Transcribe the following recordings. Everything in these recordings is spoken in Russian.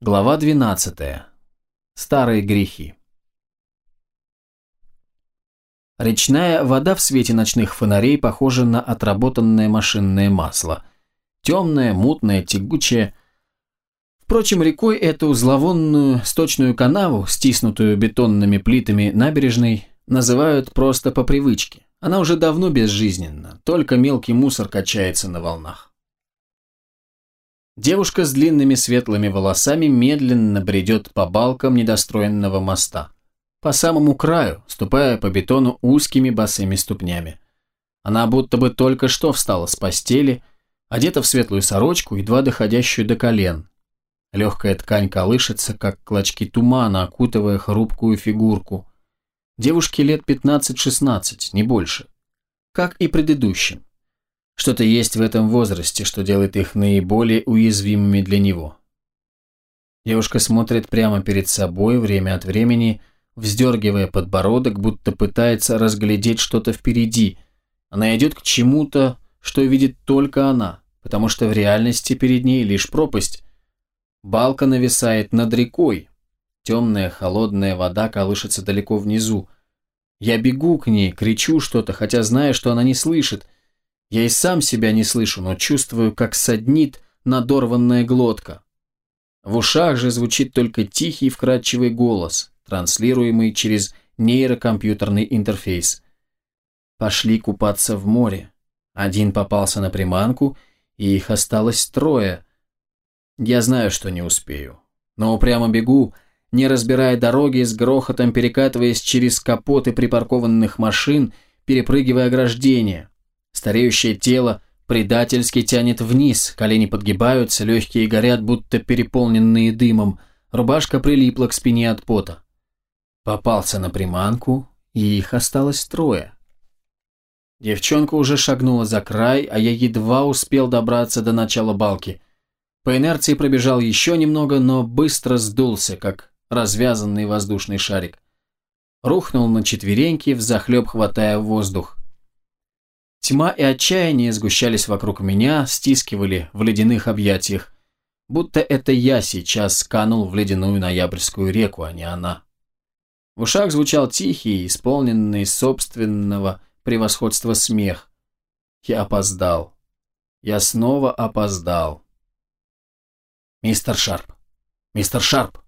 Глава 12. Старые грехи. Речная вода в свете ночных фонарей похожа на отработанное машинное масло. Темное, мутное, тягучее. Впрочем, рекой эту зловонную сточную канаву, стиснутую бетонными плитами набережной, называют просто по привычке. Она уже давно безжизненна, только мелкий мусор качается на волнах. Девушка с длинными светлыми волосами медленно бредет по балкам недостроенного моста. По самому краю, ступая по бетону узкими босыми ступнями. Она будто бы только что встала с постели, одета в светлую сорочку, едва доходящую до колен. Легкая ткань колышется, как клочки тумана, окутывая хрупкую фигурку. Девушке лет 15-16, не больше. Как и предыдущим. Что-то есть в этом возрасте, что делает их наиболее уязвимыми для него. Девушка смотрит прямо перед собой, время от времени, вздергивая подбородок, будто пытается разглядеть что-то впереди. Она идет к чему-то, что видит только она, потому что в реальности перед ней лишь пропасть. Балка нависает над рекой. Темная холодная вода колышется далеко внизу. Я бегу к ней, кричу что-то, хотя знаю, что она не слышит – я и сам себя не слышу, но чувствую, как саднит надорванная глотка. В ушах же звучит только тихий вкрадчивый голос, транслируемый через нейрокомпьютерный интерфейс. Пошли купаться в море. Один попался на приманку, и их осталось трое. Я знаю, что не успею. Но упрямо бегу, не разбирая дороги, с грохотом перекатываясь через капоты припаркованных машин, перепрыгивая ограждения. Стареющее тело предательски тянет вниз, колени подгибаются, легкие горят, будто переполненные дымом, рубашка прилипла к спине от пота. Попался на приманку, и их осталось трое. Девчонка уже шагнула за край, а я едва успел добраться до начала балки. По инерции пробежал еще немного, но быстро сдулся, как развязанный воздушный шарик. Рухнул на четвереньки, взахлеб хватая воздух. Тьма и отчаяние сгущались вокруг меня, стискивали в ледяных объятиях, будто это я сейчас сканул в ледяную ноябрьскую реку, а не она. В ушах звучал тихий, исполненный собственного превосходства смех. Я опоздал. Я снова опоздал. «Мистер Шарп! Мистер Шарп!»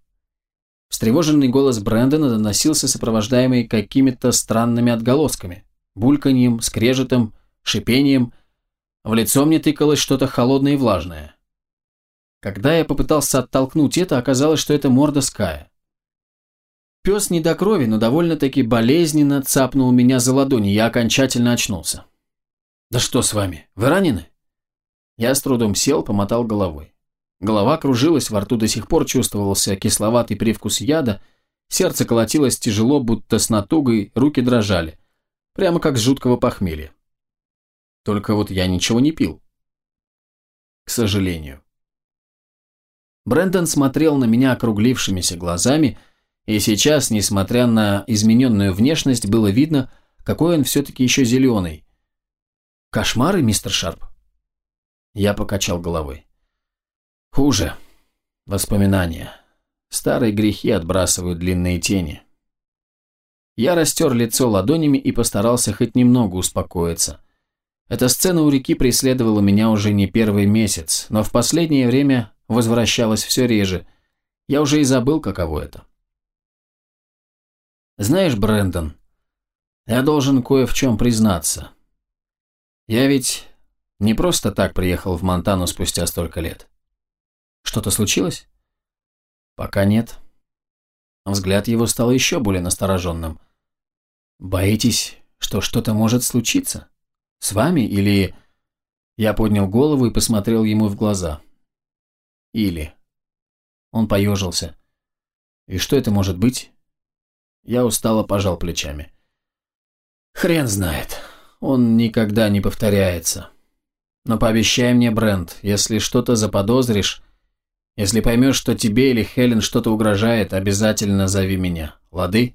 Встревоженный голос Брэндона доносился, сопровождаемый какими-то странными отголосками, бульканьем, скрежетом, шипением. В лицо мне тыкалось что-то холодное и влажное. Когда я попытался оттолкнуть это, оказалось, что это морда Ская. Пес не до крови, но довольно-таки болезненно цапнул меня за ладони, я окончательно очнулся. «Да что с вами? Вы ранены?» Я с трудом сел, помотал головой. Голова кружилась, во рту до сих пор чувствовался кисловатый привкус яда, сердце колотилось тяжело, будто с натугой, руки дрожали, прямо как с жуткого похмелья. Только вот я ничего не пил. К сожалению. Брэндон смотрел на меня округлившимися глазами, и сейчас, несмотря на измененную внешность, было видно, какой он все-таки еще зеленый. «Кошмары, мистер Шарп?» Я покачал головой. «Хуже. Воспоминания. Старые грехи отбрасывают длинные тени». Я растер лицо ладонями и постарался хоть немного успокоиться – эта сцена у реки преследовала меня уже не первый месяц, но в последнее время возвращалась все реже. Я уже и забыл, каково это. Знаешь, Брэндон, я должен кое в чем признаться. Я ведь не просто так приехал в Монтану спустя столько лет. Что-то случилось? Пока нет. Взгляд его стал еще более настороженным. Боитесь, что что-то может случиться? С вами или...» Я поднял голову и посмотрел ему в глаза. «Или...» Он поежился. «И что это может быть?» Я устало пожал плечами. «Хрен знает. Он никогда не повторяется. Но пообещай мне, Брент, если что-то заподозришь, если поймешь, что тебе или Хелен что-то угрожает, обязательно зови меня. Лады?»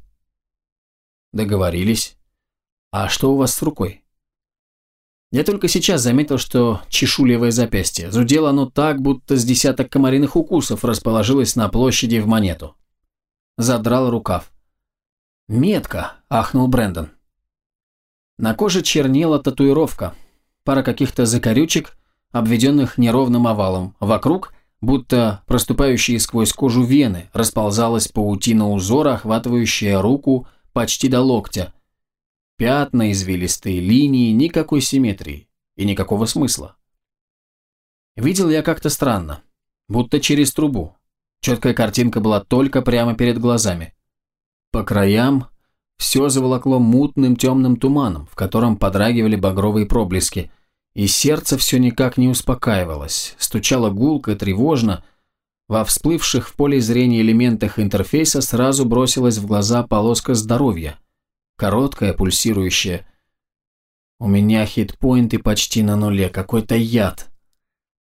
«Договорились. А что у вас с рукой?» Я только сейчас заметил, что чешу левое запястье. Зудело оно так, будто с десяток комариных укусов расположилось на площади в монету. Задрал рукав. «Метка!» – ахнул Брэндон. На коже чернела татуировка, пара каких-то закорючек, обведенных неровным овалом. Вокруг, будто проступающие сквозь кожу вены, расползалась паутина узора, охватывающая руку почти до локтя. Пятна, извилистые линии, никакой симметрии и никакого смысла. Видел я как-то странно, будто через трубу. Четкая картинка была только прямо перед глазами. По краям все заволокло мутным темным туманом, в котором подрагивали багровые проблески, и сердце все никак не успокаивалось, стучало гулко, тревожно. Во всплывших в поле зрения элементах интерфейса сразу бросилась в глаза полоска здоровья. Короткая, пульсирующая. «У меня хитпоинты почти на нуле, какой-то яд».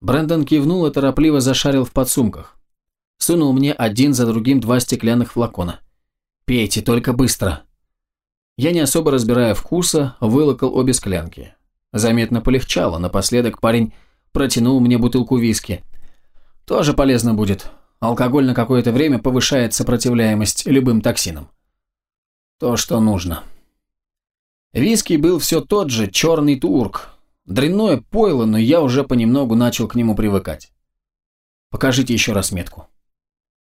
Брэндон кивнул и торопливо зашарил в подсумках. Сунул мне один за другим два стеклянных флакона. «Пейте, только быстро!» Я, не особо разбирая вкуса, вылокал обе склянки. Заметно полегчало, напоследок парень протянул мне бутылку виски. Тоже полезно будет. Алкоголь на какое-то время повышает сопротивляемость любым токсинам. То, что нужно. Виски был все тот же, черный турк. Дрянное пойло, но я уже понемногу начал к нему привыкать. Покажите еще раз метку.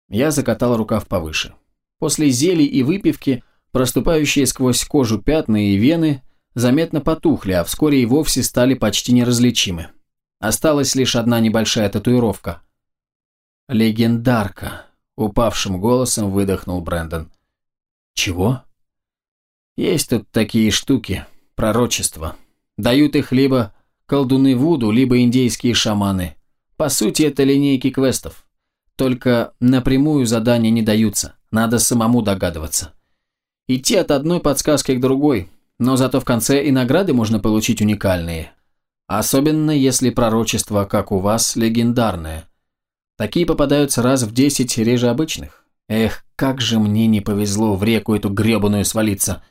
Я закатал рукав повыше. После зелий и выпивки проступающие сквозь кожу пятна и вены заметно потухли, а вскоре и вовсе стали почти неразличимы. Осталась лишь одна небольшая татуировка. «Легендарка», — упавшим голосом выдохнул Брэндон. «Чего?» «Есть тут такие штуки, пророчества. Дают их либо колдуны Вуду, либо индейские шаманы. По сути, это линейки квестов. Только напрямую задания не даются, надо самому догадываться. Идти от одной подсказки к другой, но зато в конце и награды можно получить уникальные. Особенно если пророчество, как у вас, легендарное. Такие попадаются раз в десять реже обычных. Эх, как же мне не повезло в реку эту гребаную свалиться.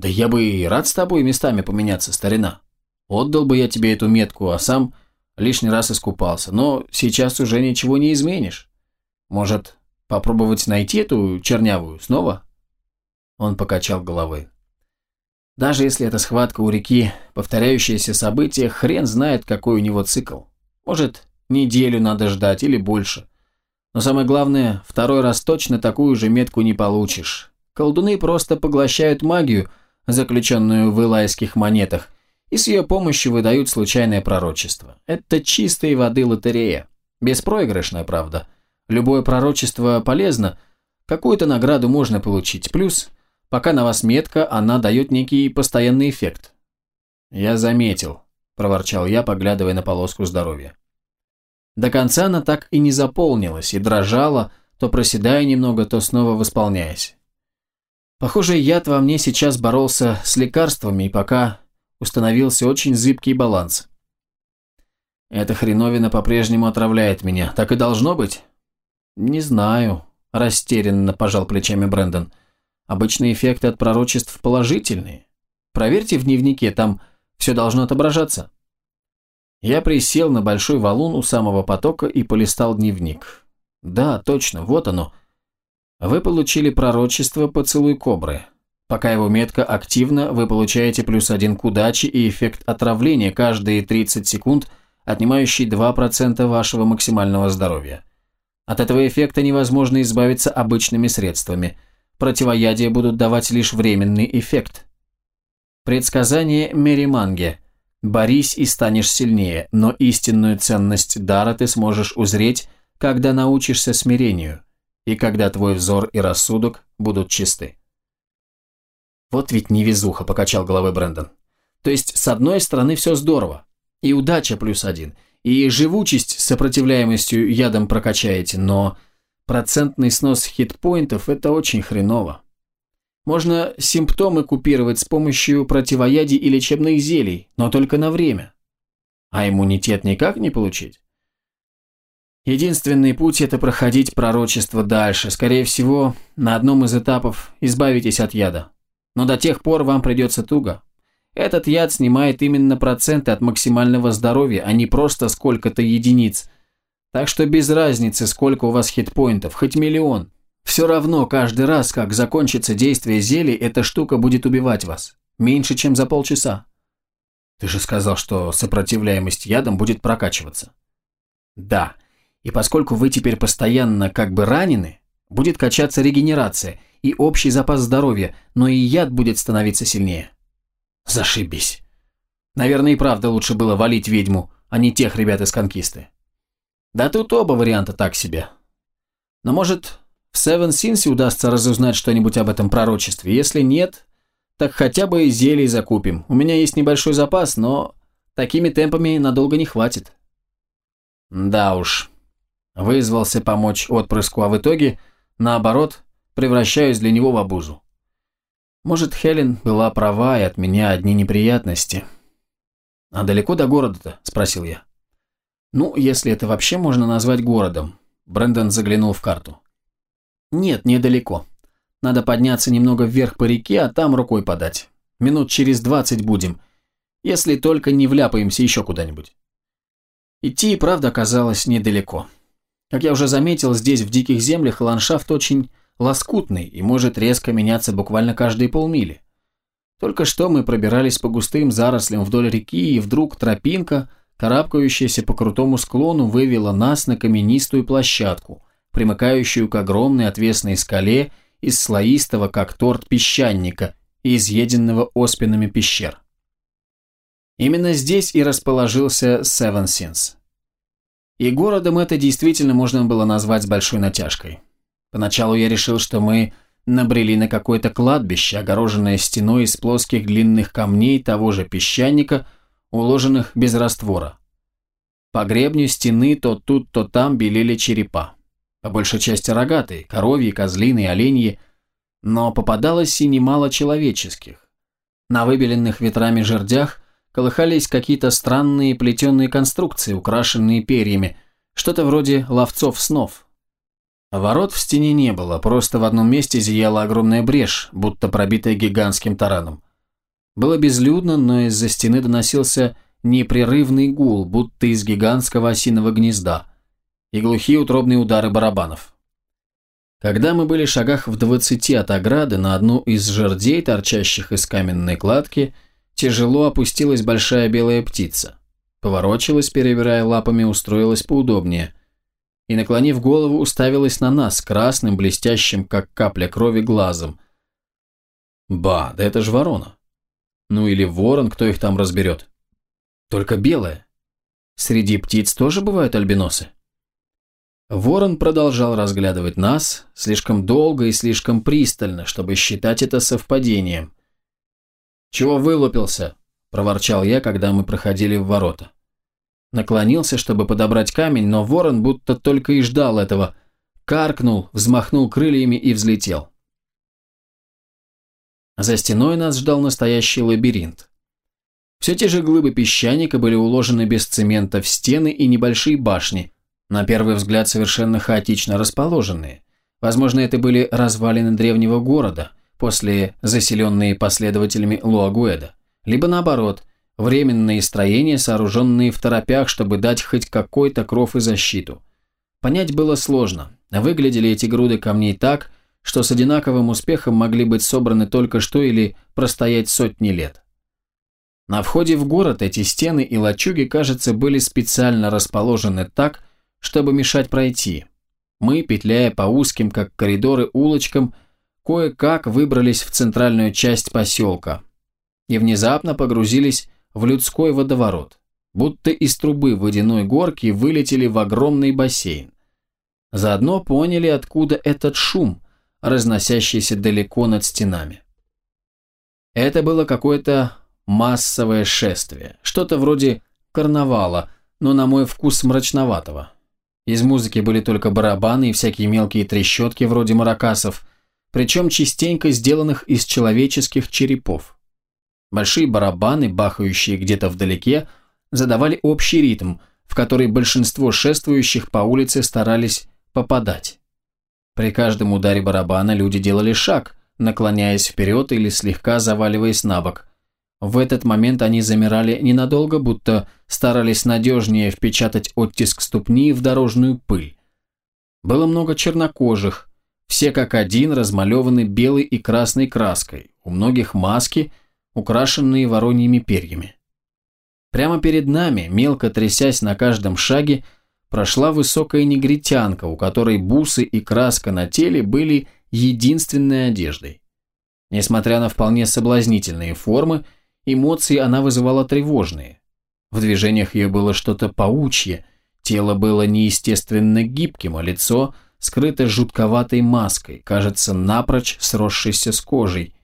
Да я бы и рад с тобой местами поменяться, старина. Отдал бы я тебе эту метку, а сам лишний раз искупался, но сейчас уже ничего не изменишь. Может, попробовать найти эту чернявую снова?» Он покачал головой. «Даже если это схватка у реки, повторяющееся событие, хрен знает, какой у него цикл. Может, неделю надо ждать или больше. Но самое главное, второй раз точно такую же метку не получишь. Колдуны просто поглощают магию, заключенную в илайских монетах, и с ее помощью выдают случайное пророчество. Это чистой воды лотерея. Беспроигрышная, правда. Любое пророчество полезно, какую-то награду можно получить, плюс, пока на вас метка, она дает некий постоянный эффект. «Я заметил», – проворчал я, поглядывая на полоску здоровья. До конца она так и не заполнилась, и дрожала, то проседая немного, то снова восполняясь. Похоже, яд во мне сейчас боролся с лекарствами, и пока установился очень зыбкий баланс. Эта хреновина по-прежнему отравляет меня. Так и должно быть? Не знаю, растерянно пожал плечами Брэндон. Обычные эффекты от пророчеств положительные. Проверьте в дневнике, там все должно отображаться. Я присел на большой валун у самого потока и полистал дневник. Да, точно, вот оно. Вы получили пророчество «Поцелуй кобры». Пока его метка активна, вы получаете плюс один к удаче и эффект отравления каждые 30 секунд, отнимающий 2% вашего максимального здоровья. От этого эффекта невозможно избавиться обычными средствами. Противоядия будут давать лишь временный эффект. Предсказание Мериманге. Борись и станешь сильнее, но истинную ценность дара ты сможешь узреть, когда научишься смирению, и когда твой взор и рассудок будут чисты. Вот ведь невезуха, покачал головой Брэндон. То есть, с одной стороны, все здорово. И удача плюс один. И живучесть с сопротивляемостью ядом прокачаете, но процентный снос хитпоинтов – это очень хреново. Можно симптомы купировать с помощью противоядий и лечебных зелий, но только на время. А иммунитет никак не получить? Единственный путь – это проходить пророчество дальше. Скорее всего, на одном из этапов избавитесь от яда но до тех пор вам придется туго. Этот яд снимает именно проценты от максимального здоровья, а не просто сколько-то единиц. Так что без разницы, сколько у вас хитпоинтов, хоть миллион. Все равно каждый раз, как закончится действие зелий, эта штука будет убивать вас. Меньше, чем за полчаса. Ты же сказал, что сопротивляемость ядом будет прокачиваться. Да. И поскольку вы теперь постоянно как бы ранены, будет качаться регенерация и общий запас здоровья, но и яд будет становиться сильнее. Зашибись. Наверное, и правда лучше было валить ведьму, а не тех ребят из конкисты. Да тут оба варианта так себе. Но может, в Севен Синсе удастся разузнать что-нибудь об этом пророчестве. Если нет, так хотя бы зелий закупим. У меня есть небольшой запас, но такими темпами надолго не хватит. Да уж. Вызвался помочь отпрыску, а в итоге, наоборот, превращаюсь для него в обузу. Может, Хелен была права, и от меня одни неприятности. «А далеко до города-то?» – спросил я. «Ну, если это вообще можно назвать городом». Брэндон заглянул в карту. «Нет, недалеко. Надо подняться немного вверх по реке, а там рукой подать. Минут через двадцать будем, если только не вляпаемся еще куда-нибудь». Идти и правда оказалось недалеко. Как я уже заметил, здесь в диких землях ландшафт очень лоскутный и может резко меняться буквально каждые полмили. Только что мы пробирались по густым зарослям вдоль реки, и вдруг тропинка, карабкающаяся по крутому склону, вывела нас на каменистую площадку, примыкающую к огромной отвесной скале из слоистого, как торт песчаника, и изъеденного оспинами пещер. Именно здесь и расположился Seven Sins. И городом это действительно можно было назвать с большой натяжкой. Поначалу я решил, что мы набрели на какое-то кладбище, огороженное стеной из плоских длинных камней того же песчаника, уложенных без раствора. По гребню стены то тут, то там белели черепа. По большей части рогатые, коровьи, козлиные, оленьи, но попадалось и немало человеческих. На выбеленных ветрами жердях колыхались какие-то странные плетеные конструкции, украшенные перьями, что-то вроде ловцов снов, Ворот в стене не было, просто в одном месте зияла огромная брешь, будто пробитая гигантским тараном. Было безлюдно, но из-за стены доносился непрерывный гул, будто из гигантского осиного гнезда, и глухие утробные удары барабанов. Когда мы были в шагах в двадцати от ограды, на одну из жердей, торчащих из каменной кладки, тяжело опустилась большая белая птица. Поворочилась, перебирая лапами, устроилась поудобнее – и, наклонив голову, уставилась на нас красным, блестящим, как капля крови, глазом. Ба, да это же ворона. Ну или ворон, кто их там разберет. Только белая. Среди птиц тоже бывают альбиносы. Ворон продолжал разглядывать нас слишком долго и слишком пристально, чтобы считать это совпадением. «Чего вылупился?» – проворчал я, когда мы проходили в ворота. Наклонился, чтобы подобрать камень, но ворон будто только и ждал этого. Каркнул, взмахнул крыльями и взлетел. За стеной нас ждал настоящий лабиринт. Все те же глыбы песчаника были уложены без цемента в стены и небольшие башни, на первый взгляд совершенно хаотично расположенные. Возможно, это были развалины древнего города, после заселенные последователями Луагуэда, либо наоборот, Временные строения, сооруженные в торопях, чтобы дать хоть какой-то кров и защиту. Понять было сложно. Выглядели эти груды камней так, что с одинаковым успехом могли быть собраны только что или простоять сотни лет. На входе в город эти стены и лачуги, кажется, были специально расположены так, чтобы мешать пройти. Мы, петляя по узким, как коридоры, улочкам, кое-как выбрались в центральную часть поселка и внезапно погрузились в людской водоворот, будто из трубы водяной горки вылетели в огромный бассейн. Заодно поняли, откуда этот шум, разносящийся далеко над стенами. Это было какое-то массовое шествие, что-то вроде карнавала, но на мой вкус мрачноватого. Из музыки были только барабаны и всякие мелкие трещотки вроде маракасов, причем частенько сделанных из человеческих черепов. Большие барабаны, бахающие где-то вдалеке, задавали общий ритм, в который большинство шествующих по улице старались попадать. При каждом ударе барабана люди делали шаг, наклоняясь вперед или слегка заваливаясь на бок. В этот момент они замирали ненадолго, будто старались надежнее впечатать оттиск ступни в дорожную пыль. Было много чернокожих, все как один размалеваны белой и красной краской, у многих маски, украшенные вороньими перьями. Прямо перед нами, мелко трясясь на каждом шаге, прошла высокая негритянка, у которой бусы и краска на теле были единственной одеждой. Несмотря на вполне соблазнительные формы, эмоции она вызывала тревожные. В движениях ее было что-то паучье, тело было неестественно гибким, а лицо скрыто жутковатой маской, кажется, напрочь сросшейся с кожей.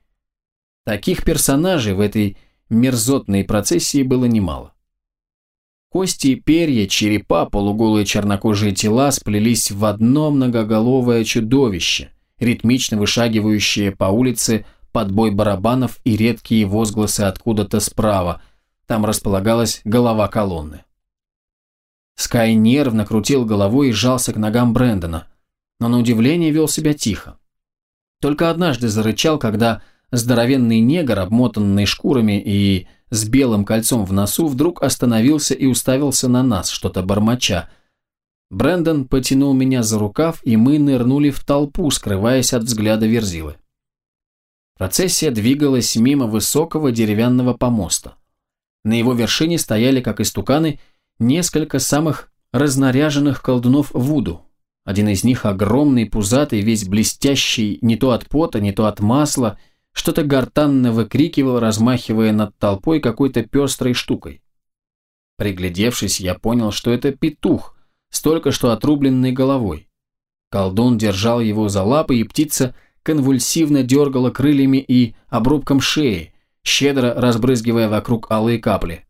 Таких персонажей в этой мерзотной процессии было немало. Кости, перья, черепа, полуголые чернокожие тела сплелись в одно многоголовое чудовище, ритмично вышагивающее по улице под бой барабанов и редкие возгласы откуда-то справа. Там располагалась голова колонны. Скай нервно крутил головой и сжался к ногам Брэндона, но на удивление вел себя тихо. Только однажды зарычал, когда здоровенный негр, обмотанный шкурами и с белым кольцом в носу, вдруг остановился и уставился на нас, что-то бормоча. Брэндон потянул меня за рукав, и мы нырнули в толпу, скрываясь от взгляда Верзилы. Процессия двигалась мимо высокого деревянного помоста. На его вершине стояли, как истуканы, несколько самых разнаряженных колдунов Вуду. Один из них огромный, пузатый, весь блестящий не то от пота, не то от масла – что-то гортанно выкрикивал, размахивая над толпой какой-то пестрой штукой. Приглядевшись, я понял, что это петух, столько что отрубленной головой. Колдун держал его за лапы, и птица конвульсивно дергала крыльями и обрубком шеи, щедро разбрызгивая вокруг алые капли.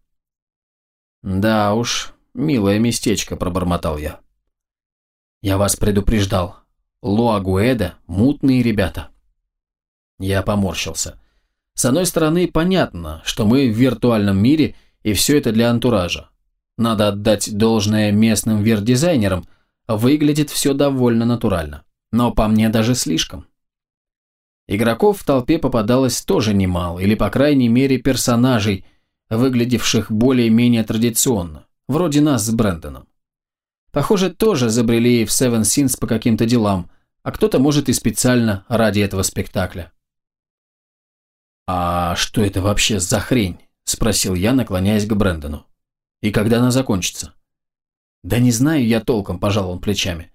«Да уж, милое местечко», – пробормотал я. «Я вас предупреждал. Луагуэда – мутные ребята». Я поморщился. С одной стороны, понятно, что мы в виртуальном мире, и все это для антуража. Надо отдать должное местным вир-дизайнерам, выглядит все довольно натурально. Но по мне даже слишком. Игроков в толпе попадалось тоже немало, или по крайней мере персонажей, выглядевших более-менее традиционно, вроде нас с Брэндоном. Похоже, тоже забрели в Seven Sins по каким-то делам, а кто-то может и специально ради этого спектакля. «А что это вообще за хрень?» – спросил я, наклоняясь к Брэндону. «И когда она закончится?» «Да не знаю я толком», – пожал он плечами.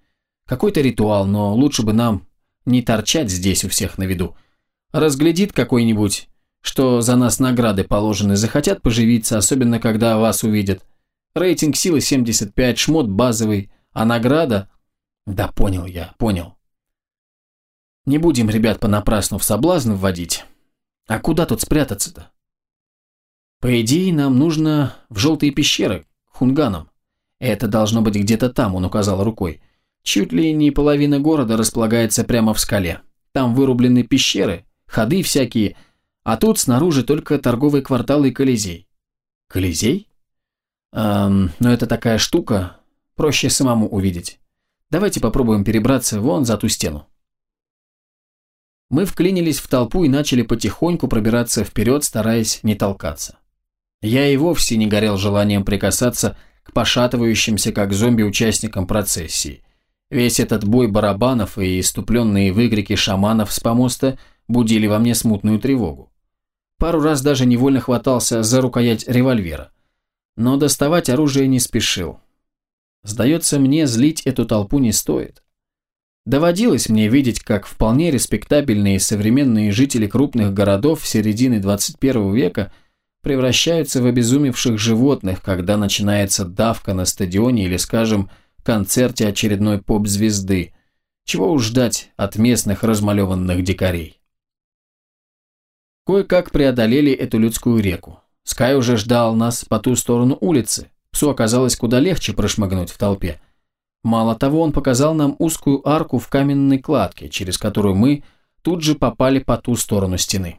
«Какой-то ритуал, но лучше бы нам не торчать здесь у всех на виду. Разглядит какой-нибудь, что за нас награды положены, захотят поживиться, особенно когда вас увидят. Рейтинг силы 75, шмот базовый, а награда... Да понял я, понял. Не будем, ребят, понапрасну в соблазн вводить. А куда тут спрятаться-то? По идее, нам нужно в желтые пещеры, к хунганам. Это должно быть где-то там, он указал рукой. Чуть ли не половина города располагается прямо в скале. Там вырублены пещеры, ходы всякие, а тут снаружи только торговый квартал и Колизей. Колизей? Эм, ну это такая штука, проще самому увидеть. Давайте попробуем перебраться вон за ту стену. Мы вклинились в толпу и начали потихоньку пробираться вперед, стараясь не толкаться. Я и вовсе не горел желанием прикасаться к пошатывающимся как зомби участникам процессии. Весь этот бой барабанов и иступленные выкрики шаманов с помоста будили во мне смутную тревогу. Пару раз даже невольно хватался за рукоять револьвера. Но доставать оружие не спешил. Сдается мне, злить эту толпу не стоит. Доводилось мне видеть, как вполне респектабельные современные жители крупных городов середины 21 века превращаются в обезумевших животных, когда начинается давка на стадионе или, скажем, концерте очередной поп-звезды. Чего уж ждать от местных размалеванных дикарей. Кое-как преодолели эту людскую реку. Скай уже ждал нас по ту сторону улицы. Псу оказалось куда легче прошмыгнуть в толпе. Мало того, он показал нам узкую арку в каменной кладке, через которую мы тут же попали по ту сторону стены.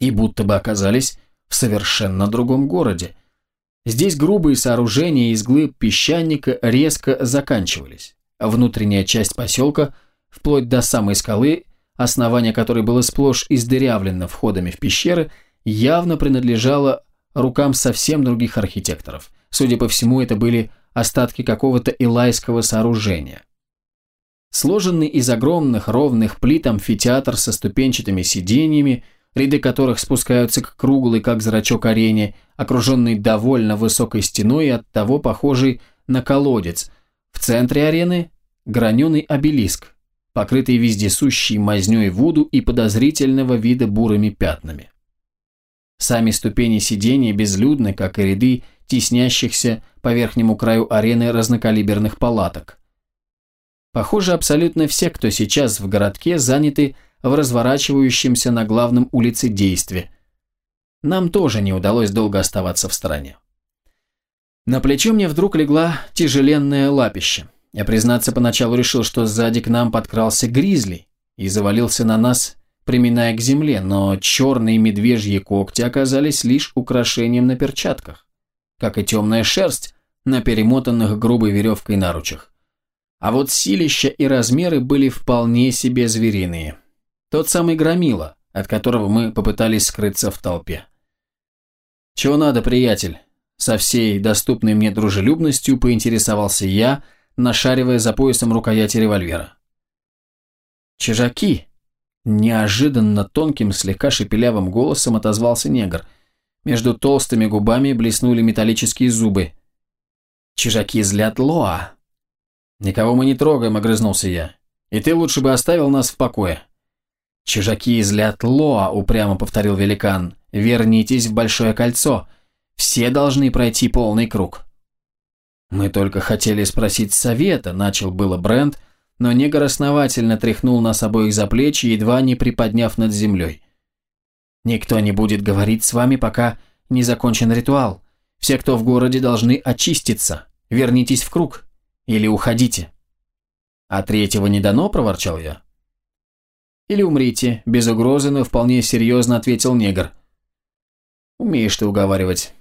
И будто бы оказались в совершенно другом городе. Здесь грубые сооружения из глыб песчаника резко заканчивались. Внутренняя часть поселка, вплоть до самой скалы, основание которой было сплошь издырявлено входами в пещеры, явно принадлежала рукам совсем других архитекторов. Судя по всему, это были остатки какого-то илайского сооружения. Сложенный из огромных ровных плит амфитеатр со ступенчатыми сиденьями, ряды которых спускаются к круглой, как зрачок арене, окруженный довольно высокой стеной и оттого похожий на колодец. В центре арены – граненый обелиск, покрытый вездесущей мазнёй вуду и подозрительного вида бурыми пятнами. Сами ступени сидений безлюдны, как и ряды теснящихся по верхнему краю арены разнокалиберных палаток. Похоже, абсолютно все, кто сейчас в городке, заняты в разворачивающемся на главном улице действии. Нам тоже не удалось долго оставаться в стороне. На плечо мне вдруг легла тяжеленное лапище. Я, признаться, поначалу решил, что сзади к нам подкрался гризли и завалился на нас, приминая к земле, но черные медвежьи когти оказались лишь украшением на перчатках, как и темная шерсть на перемотанных грубой веревкой наручах. А вот силища и размеры были вполне себе звериные. Тот самый громила, от которого мы попытались скрыться в толпе. «Чего надо, приятель?» Со всей доступной мне дружелюбностью поинтересовался я, нашаривая за поясом рукояти револьвера. «Чижаки!» Неожиданно тонким, слегка шепелявым голосом отозвался негр. Между толстыми губами блеснули металлические зубы. «Чижаки злят Лоа!» «Никого мы не трогаем», — огрызнулся я. «И ты лучше бы оставил нас в покое». «Чижаки злят Лоа», — упрямо повторил великан. «Вернитесь в Большое кольцо. Все должны пройти полный круг». «Мы только хотели спросить совета», — начал было Брент, но негр основательно тряхнул нас обоих за плечи, едва не приподняв над землей. «Никто не будет говорить с вами, пока не закончен ритуал. Все, кто в городе, должны очиститься. Вернитесь в круг. Или уходите». «А третьего не дано?» – проворчал я. «Или умрите», – без угрозы, но вполне серьезно ответил негр. «Умеешь ты уговаривать».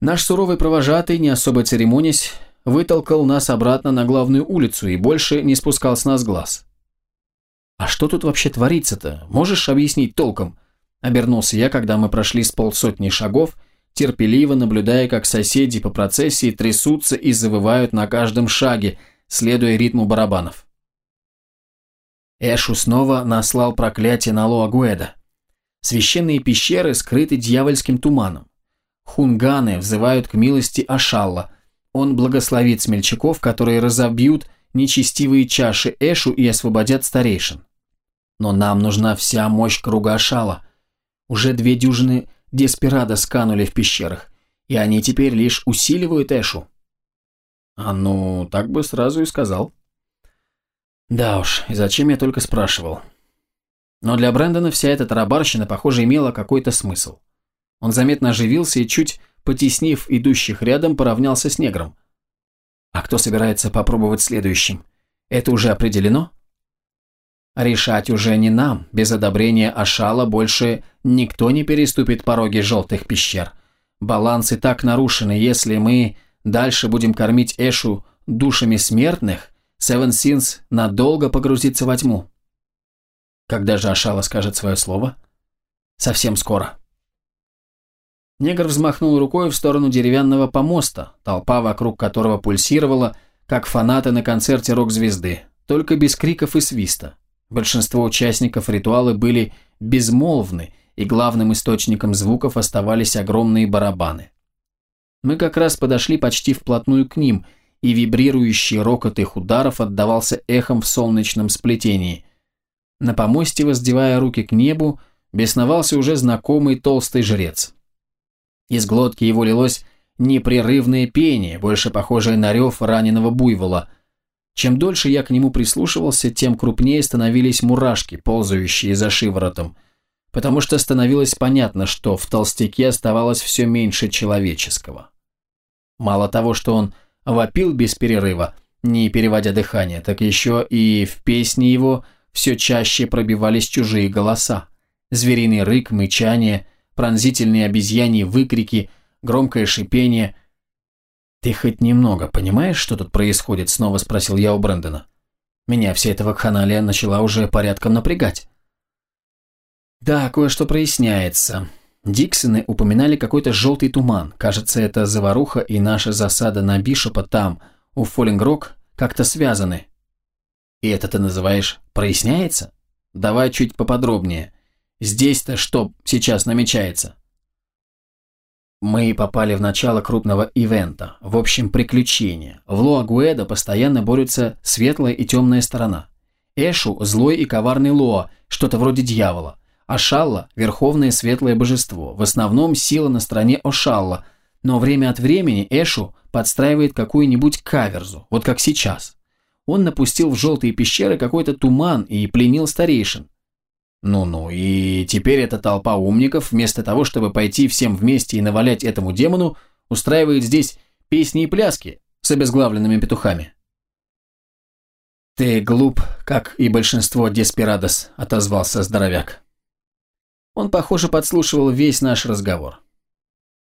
Наш суровый провожатый, не особо церемонясь, вытолкал нас обратно на главную улицу и больше не спускал с нас глаз. «А что тут вообще творится-то? Можешь объяснить толком?» Обернулся я, когда мы прошли с полсотни шагов, терпеливо наблюдая, как соседи по процессии трясутся и завывают на каждом шаге, следуя ритму барабанов. Эшу снова наслал проклятие на Лоагуэда. Священные пещеры скрыты дьявольским туманом. Хунганы взывают к милости Ашалла. Он благословит смельчаков, которые разобьют нечестивые чаши Эшу и освободят старейшин. Но нам нужна вся мощь круга Ашала. Уже две дюжины деспирада сканули в пещерах, и они теперь лишь усиливают Эшу. А ну, так бы сразу и сказал. Да уж, и зачем я только спрашивал. Но для Брэндона вся эта тарабарщина, похоже, имела какой-то смысл. Он заметно оживился и, чуть потеснив идущих рядом, поравнялся с негром. «А кто собирается попробовать следующим? Это уже определено?» «Решать уже не нам. Без одобрения Ашала больше никто не переступит пороги желтых пещер. Баланс и так нарушены. Если мы дальше будем кормить Эшу душами смертных, Севен Синс надолго погрузится во тьму». «Когда же Ашала скажет свое слово?» «Совсем скоро». Негр взмахнул рукой в сторону деревянного помоста, толпа вокруг которого пульсировала, как фанаты на концерте рок-звезды, только без криков и свиста. Большинство участников ритуала были безмолвны, и главным источником звуков оставались огромные барабаны. Мы как раз подошли почти вплотную к ним, и вибрирующий рокот их ударов отдавался эхом в солнечном сплетении. На помосте, воздевая руки к небу, бесновался уже знакомый толстый жрец. Из глотки его лилось непрерывное пение, больше похожее на рев раненого буйвола. Чем дольше я к нему прислушивался, тем крупнее становились мурашки, ползающие за шиворотом, потому что становилось понятно, что в толстяке оставалось все меньше человеческого. Мало того, что он вопил без перерыва, не переводя дыхание, так еще и в песне его все чаще пробивались чужие голоса. Звериный рык, мычание, пронзительные обезьяньи выкрики, громкое шипение. «Ты хоть немного понимаешь, что тут происходит?» – снова спросил я у Брэндона. Меня вся эта вакханалия начала уже порядком напрягать. Да, кое-что проясняется. Диксоны упоминали какой-то желтый туман. Кажется, это заваруха и наша засада на Бишопа там, у Фоллингрок, как-то связаны. И это ты называешь «проясняется»? Давай чуть поподробнее. Здесь-то что сейчас намечается? Мы попали в начало крупного ивента, в общем, приключения. В Лоа-Гуэда постоянно борются светлая и темная сторона. Эшу – злой и коварный Лоа, что-то вроде дьявола. Ашалла – верховное светлое божество, в основном сила на стороне Ошалла, но время от времени Эшу подстраивает какую-нибудь каверзу, вот как сейчас. Он напустил в желтые пещеры какой-то туман и пленил старейшин. Ну-ну, и теперь эта толпа умников, вместо того, чтобы пойти всем вместе и навалять этому демону, устраивает здесь песни и пляски с обезглавленными петухами. «Ты глуп, как и большинство Деспирадос», – отозвался здоровяк. Он, похоже, подслушивал весь наш разговор.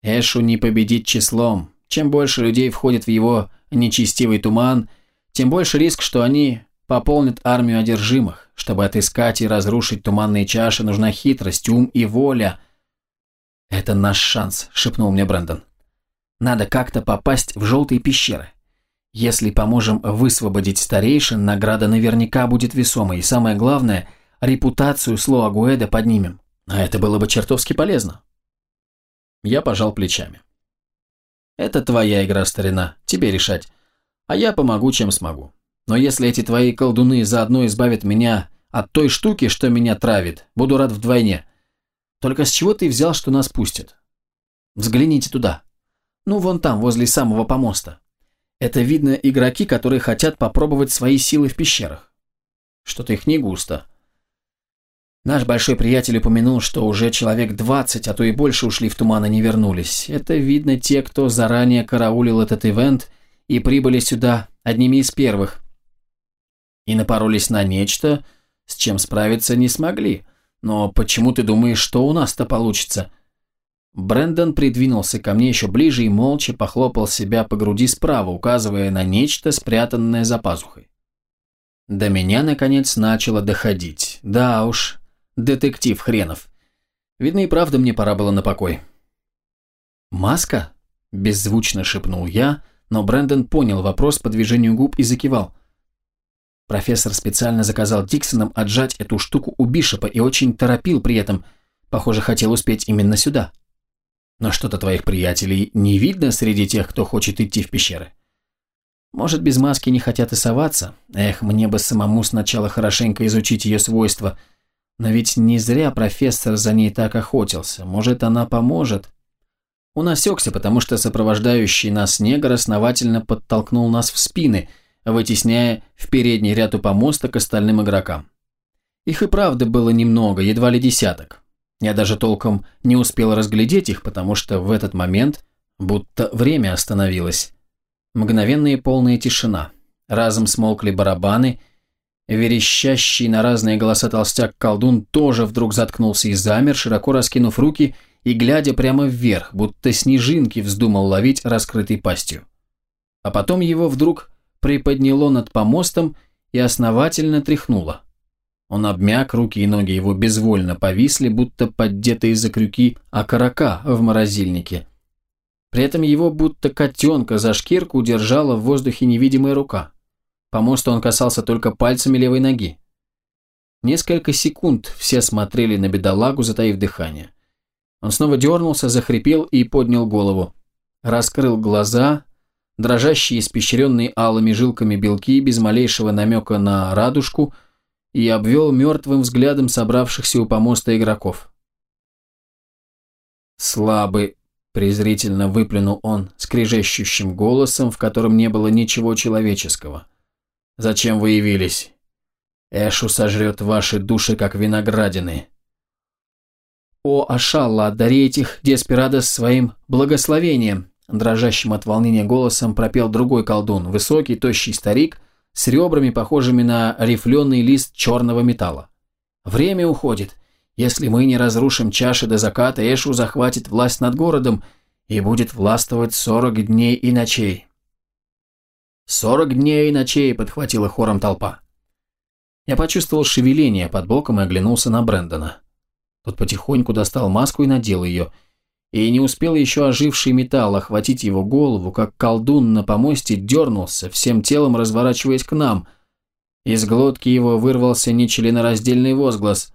Эшу не победить числом. Чем больше людей входит в его нечестивый туман, тем больше риск, что они пополнят армию одержимых. Чтобы отыскать и разрушить туманные чаши, нужна хитрость, ум и воля. «Это наш шанс», — шепнул мне Брэндон. «Надо как-то попасть в желтые пещеры. Если поможем высвободить старейшин, награда наверняка будет весомой, и самое главное, репутацию Слоа Гуэда поднимем. А это было бы чертовски полезно. Я пожал плечами. Это твоя игра, старина, тебе решать. А я помогу, чем смогу. Но если эти твои колдуны заодно избавят меня от той штуки, что меня травит, буду рад вдвойне. Только с чего ты взял, что нас пустят? Взгляните туда. Ну, вон там, возле самого помоста. Это видно игроки, которые хотят попробовать свои силы в пещерах. Что-то их не густо. Наш большой приятель упомянул, что уже человек 20, а то и больше ушли в туман и не вернулись. Это видно те, кто заранее караулил этот ивент и прибыли сюда одними из первых. И напоролись на нечто, с чем справиться не смогли. Но почему ты думаешь, что у нас-то получится? Брэндон придвинулся ко мне еще ближе и молча похлопал себя по груди справа, указывая на нечто, спрятанное за пазухой. До меня, наконец, начало доходить. Да уж, детектив хренов. Видно и правда мне пора было на покой. «Маска?» – беззвучно шепнул я, но Брэндон понял вопрос по движению губ и закивал. Профессор специально заказал Диксонам отжать эту штуку у Бишопа и очень торопил при этом. Похоже, хотел успеть именно сюда. Но что-то твоих приятелей не видно среди тех, кто хочет идти в пещеры. Может, без маски не хотят и соваться? Эх, мне бы самому сначала хорошенько изучить ее свойства – но ведь не зря профессор за ней так охотился. Может, она поможет? Он осекся, потому что сопровождающий нас негр основательно подтолкнул нас в спины, вытесняя в передний ряд у помоста к остальным игрокам. Их и правда было немного, едва ли десяток. Я даже толком не успел разглядеть их, потому что в этот момент будто время остановилось. Мгновенная полная тишина. Разом смолкли барабаны – Верещащий на разные голоса толстяк-колдун тоже вдруг заткнулся и замер, широко раскинув руки и глядя прямо вверх, будто снежинки вздумал ловить раскрытой пастью. А потом его вдруг приподняло над помостом и основательно тряхнуло. Он обмяк, руки и ноги его безвольно повисли, будто поддетые за крюки окорока в морозильнике. При этом его будто котенка за шкирку удержала в воздухе невидимая рука. Помоста он касался только пальцами левой ноги. Несколько секунд все смотрели на бедолагу, затаив дыхание. Он снова дернулся, захрипел и поднял голову. Раскрыл глаза, дрожащие, испещренные алыми жилками белки, без малейшего намека на радужку, и обвел мертвым взглядом собравшихся у помоста игроков. «Слабый», – презрительно выплюнул он скрежещущим голосом, в котором не было ничего человеческого – Зачем вы явились? Эшу сожрет ваши души, как виноградины. О, Ашалла, одари этих деспирадос своим благословением, дрожащим от волнения голосом пропел другой колдун, высокий, тощий старик, с ребрами, похожими на рифленый лист черного металла. Время уходит. Если мы не разрушим чаши до заката, Эшу захватит власть над городом и будет властвовать сорок дней и ночей. «Сорок дней и ночей!» – подхватила хором толпа. Я почувствовал шевеление под боком и оглянулся на Брэндона. Тот потихоньку достал маску и надел ее. И не успел еще оживший металл охватить его голову, как колдун на помосте дернулся, всем телом разворачиваясь к нам. Из глотки его вырвался нечленораздельный возглас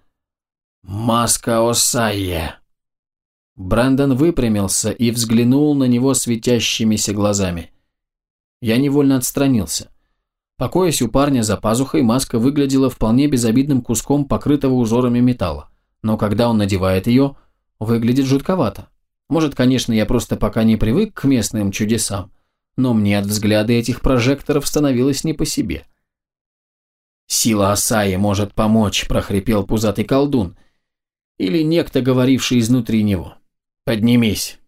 «Маска Осайе!» Брэндон выпрямился и взглянул на него светящимися глазами. Я невольно отстранился. Покоясь у парня за пазухой, маска выглядела вполне безобидным куском покрытого узорами металла. Но когда он надевает ее, выглядит жутковато. Может, конечно, я просто пока не привык к местным чудесам, но мне от взгляда этих прожекторов становилось не по себе. «Сила Асаи может помочь», – прохрипел пузатый колдун. Или некто, говоривший изнутри него. «Поднимись!»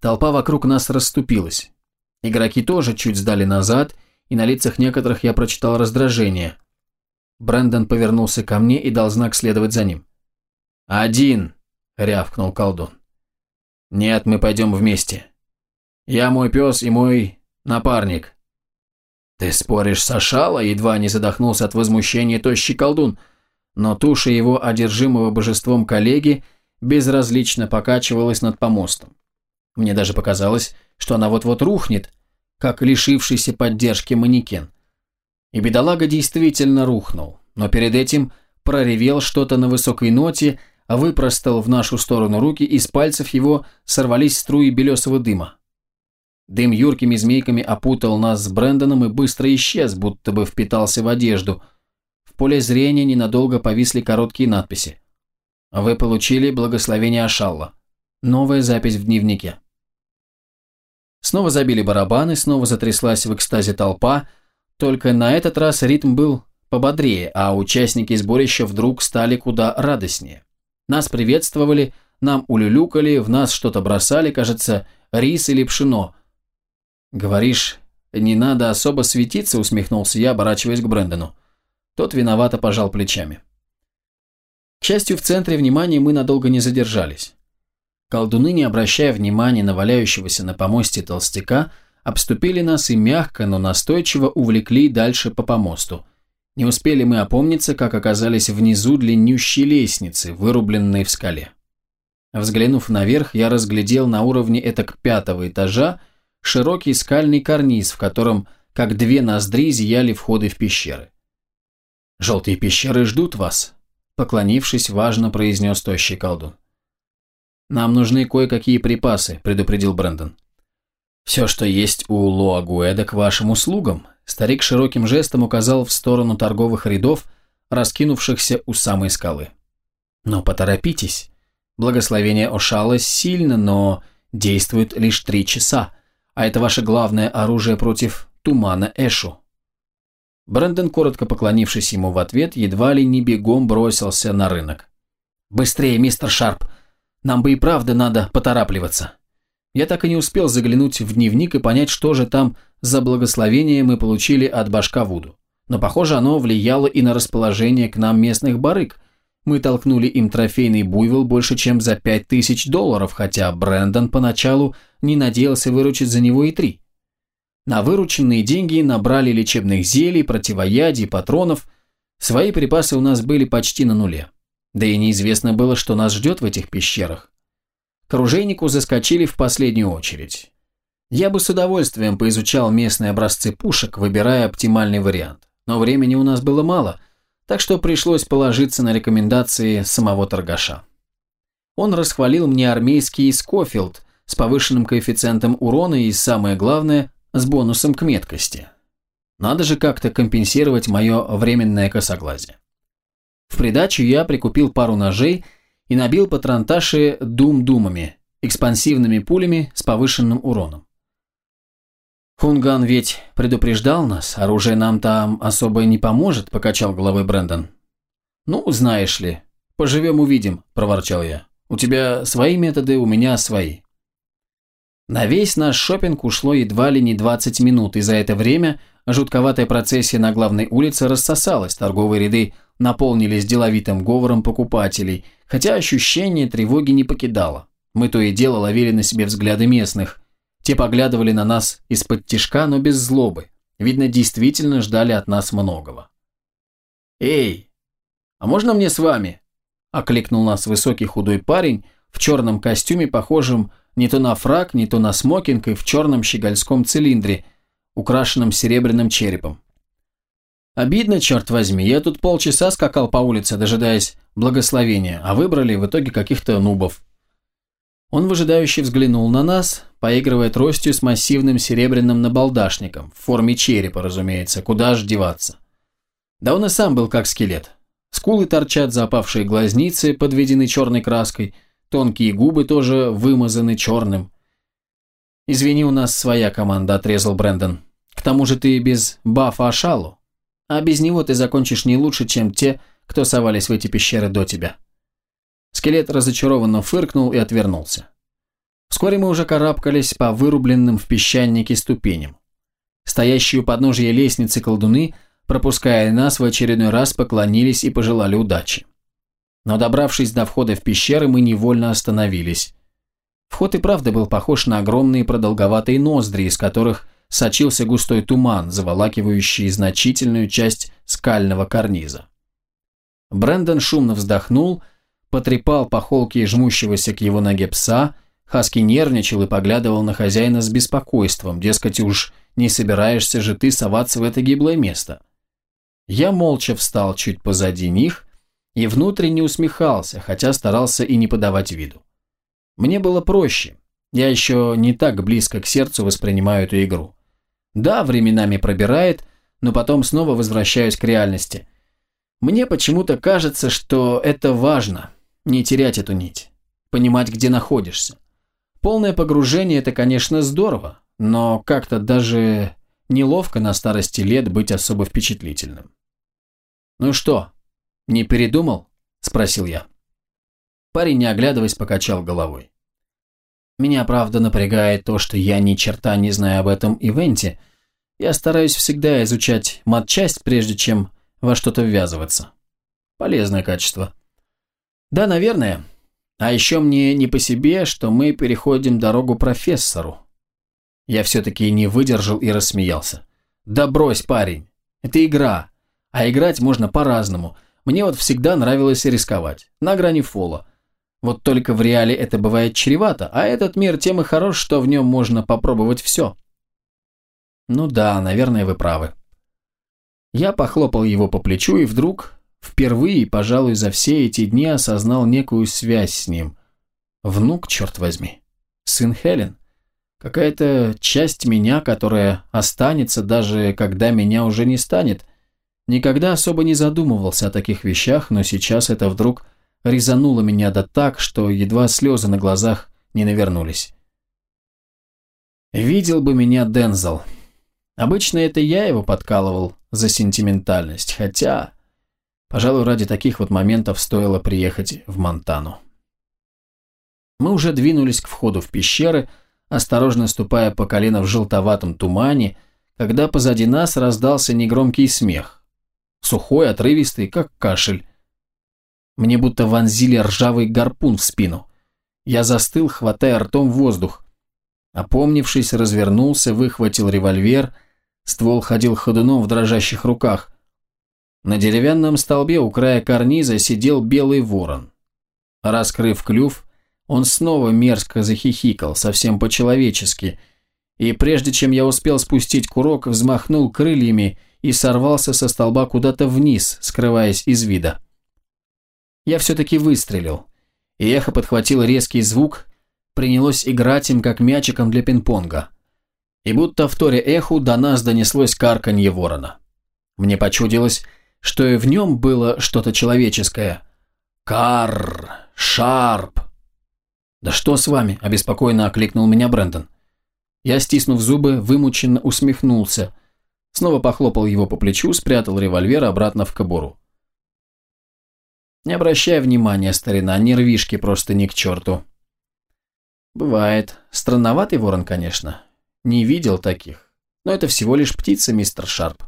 Толпа вокруг нас расступилась. Игроки тоже чуть сдали назад, и на лицах некоторых я прочитал раздражение. Брэндон повернулся ко мне и дал знак следовать за ним. «Один!» – рявкнул колдун. «Нет, мы пойдем вместе. Я мой пес и мой напарник». «Ты споришь с Ашала?» – едва не задохнулся от возмущения тощий колдун, но туша его одержимого божеством коллеги – безразлично покачивалась над помостом. Мне даже показалось, что она вот-вот рухнет, как лишившийся поддержки манекен. И бедолага действительно рухнул, но перед этим проревел что-то на высокой ноте, выпростал в нашу сторону руки, и с пальцев его сорвались струи белесого дыма. Дым юркими змейками опутал нас с Брэндоном и быстро исчез, будто бы впитался в одежду. В поле зрения ненадолго повисли короткие надписи. Вы получили благословение Ашалла. Новая запись в дневнике. Снова забили барабаны, снова затряслась в экстазе толпа, только на этот раз ритм был пободрее, а участники сборища вдруг стали куда радостнее. Нас приветствовали, нам улюлюкали, в нас что-то бросали, кажется, рис или пшено. «Говоришь, не надо особо светиться», усмехнулся я, оборачиваясь к Брэндону. Тот виновато пожал плечами. К счастью, в центре внимания мы надолго не задержались. Колдуны, не обращая внимания на валяющегося на помосте толстяка, обступили нас и мягко, но настойчиво увлекли дальше по помосту. Не успели мы опомниться, как оказались внизу длиннющей лестницы, вырубленной в скале. Взглянув наверх, я разглядел на уровне этак пятого этажа широкий скальный карниз, в котором, как две ноздри, зияли входы в пещеры. «Желтые пещеры ждут вас», Поклонившись, важно произнес тощий колдун. «Нам нужны кое-какие припасы», – предупредил Брэндон. «Все, что есть у Лоагуэда, к вашим услугам», – старик широким жестом указал в сторону торговых рядов, раскинувшихся у самой скалы. «Но поторопитесь. Благословение Ошала сильно, но действует лишь три часа, а это ваше главное оружие против тумана Эшу». Брэндон, коротко поклонившись ему в ответ, едва ли не бегом бросился на рынок. «Быстрее, мистер Шарп! Нам бы и правда надо поторапливаться!» Я так и не успел заглянуть в дневник и понять, что же там за благословение мы получили от башка Вуду. Но, похоже, оно влияло и на расположение к нам местных барыг. Мы толкнули им трофейный буйвол больше, чем за пять тысяч долларов, хотя Брэндон поначалу не надеялся выручить за него и три. На вырученные деньги набрали лечебных зелий, противоядий, патронов. Свои припасы у нас были почти на нуле. Да и неизвестно было, что нас ждет в этих пещерах. К оружейнику заскочили в последнюю очередь. Я бы с удовольствием поизучал местные образцы пушек, выбирая оптимальный вариант. Но времени у нас было мало, так что пришлось положиться на рекомендации самого торгаша. Он расхвалил мне армейский Скофилд с повышенным коэффициентом урона и, самое главное, с бонусом к меткости. Надо же как-то компенсировать мое временное косоглазие. В придачу я прикупил пару ножей и набил патронташи дум-думами, экспансивными пулями с повышенным уроном. «Хунган ведь предупреждал нас, оружие нам там особо не поможет», – покачал головой Брэндон. «Ну, знаешь ли, поживем увидим», – проворчал я. «У тебя свои методы, у меня свои. На весь наш шопинг ушло едва ли не 20 минут, и за это время жутковатая процессия на главной улице рассосалась, торговые ряды наполнились деловитым говором покупателей, хотя ощущение тревоги не покидало. Мы то и дело ловили на себе взгляды местных. Те поглядывали на нас из-под тишка, но без злобы. Видно, действительно ждали от нас многого. «Эй, а можно мне с вами?» окликнул нас высокий худой парень в черном костюме, похожем не то на фрак, не то на смокинг и в черном щегольском цилиндре, украшенном серебряным черепом. Обидно, черт возьми, я тут полчаса скакал по улице, дожидаясь благословения, а выбрали в итоге каких-то нубов. Он выжидающе взглянул на нас, поигрывая тростью с массивным серебряным набалдашником, в форме черепа, разумеется, куда ж деваться. Да он и сам был как скелет. Скулы торчат, запавшие глазницы подведены черной краской, тонкие губы тоже вымазаны черным. «Извини, у нас своя команда», – отрезал Брэндон. «К тому же ты без бафа Ашалу а без него ты закончишь не лучше, чем те, кто совались в эти пещеры до тебя». Скелет разочарованно фыркнул и отвернулся. Вскоре мы уже карабкались по вырубленным в песчанике ступеням. Стоящие у подножия лестницы колдуны, пропуская нас, в очередной раз поклонились и пожелали удачи. Но добравшись до входа в пещеры, мы невольно остановились. Вход и правда был похож на огромные продолговатые ноздри, из которых сочился густой туман, заволакивающий значительную часть скального карниза. Брэндон шумно вздохнул, потрепал по холке жмущегося к его ноге пса, Хаски нервничал и поглядывал на хозяина с беспокойством, дескать, уж не собираешься же ты соваться в это гиблое место. Я молча встал чуть позади них и внутренне усмехался, хотя старался и не подавать виду. Мне было проще, я еще не так близко к сердцу воспринимаю эту игру. Да, временами пробирает, но потом снова возвращаюсь к реальности. Мне почему-то кажется, что это важно, не терять эту нить, понимать, где находишься. Полное погружение – это, конечно, здорово, но как-то даже неловко на старости лет быть особо впечатлительным. «Ну что, не передумал?» – спросил я. Парень, не оглядываясь, покачал головой. Меня, правда, напрягает то, что я ни черта не знаю об этом ивенте. Я стараюсь всегда изучать матчасть, прежде чем во что-то ввязываться. Полезное качество. Да, наверное. А еще мне не по себе, что мы переходим дорогу профессору. Я все-таки не выдержал и рассмеялся. Да брось, парень. Это игра. А играть можно по-разному. Мне вот всегда нравилось рисковать. На грани фола. Вот только в реале это бывает чревато, а этот мир тем и хорош, что в нем можно попробовать все. Ну да, наверное, вы правы. Я похлопал его по плечу и вдруг, впервые, пожалуй, за все эти дни осознал некую связь с ним. Внук, черт возьми. Сын Хелен. Какая-то часть меня, которая останется, даже когда меня уже не станет. Никогда особо не задумывался о таких вещах, но сейчас это вдруг резануло меня да так, что едва слезы на глазах не навернулись. Видел бы меня Дензел. Обычно это я его подкалывал за сентиментальность, хотя, пожалуй, ради таких вот моментов стоило приехать в Монтану. Мы уже двинулись к входу в пещеры, осторожно ступая по колено в желтоватом тумане, когда позади нас раздался негромкий смех. Сухой, отрывистый, как кашель, мне будто вонзили ржавый гарпун в спину. Я застыл, хватая ртом воздух. Опомнившись, развернулся, выхватил револьвер. Ствол ходил ходуном в дрожащих руках. На деревянном столбе у края карниза сидел белый ворон. Раскрыв клюв, он снова мерзко захихикал, совсем по-человечески, и прежде чем я успел спустить курок, взмахнул крыльями и сорвался со столба куда-то вниз, скрываясь из вида. Я все-таки выстрелил. И эхо подхватило резкий звук, принялось играть им как мячиком для пинг-понга. И будто в торе эху до нас донеслось карканье ворона. Мне почудилось, что и в нем было что-то человеческое. «Карр! Шарп!» «Да что с вами?» – обеспокоенно окликнул меня Брэндон. Я, стиснув зубы, вымученно усмехнулся. Снова похлопал его по плечу, спрятал револьвер обратно в кобуру. Не обращай внимания, старина, нервишки просто ни к черту. Бывает. Странноватый ворон, конечно. Не видел таких. Но это всего лишь птица, мистер Шарп.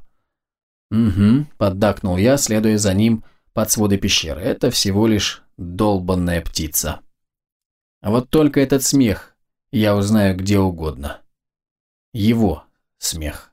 Угу, поддакнул я, следуя за ним под своды пещеры. Это всего лишь долбанная птица. А вот только этот смех я узнаю где угодно. Его смех.